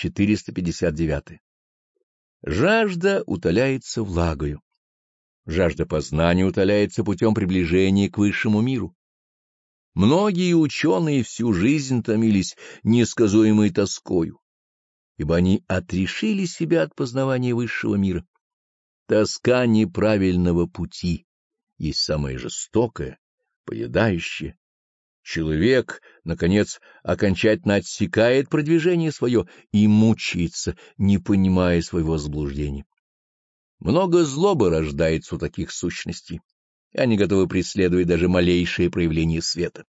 459. Жажда утоляется влагою. Жажда познания утоляется путем приближения к высшему миру. Многие ученые всю жизнь томились несказуемой тоскою, ибо они отрешили себя от познавания высшего мира. Тоска неправильного пути есть самая жестокая, поедающая. Человек, наконец, окончательно отсекает продвижение свое и мучается, не понимая своего заблуждения. Много злобы рождается у таких сущностей, и они готовы преследовать даже малейшие проявления света.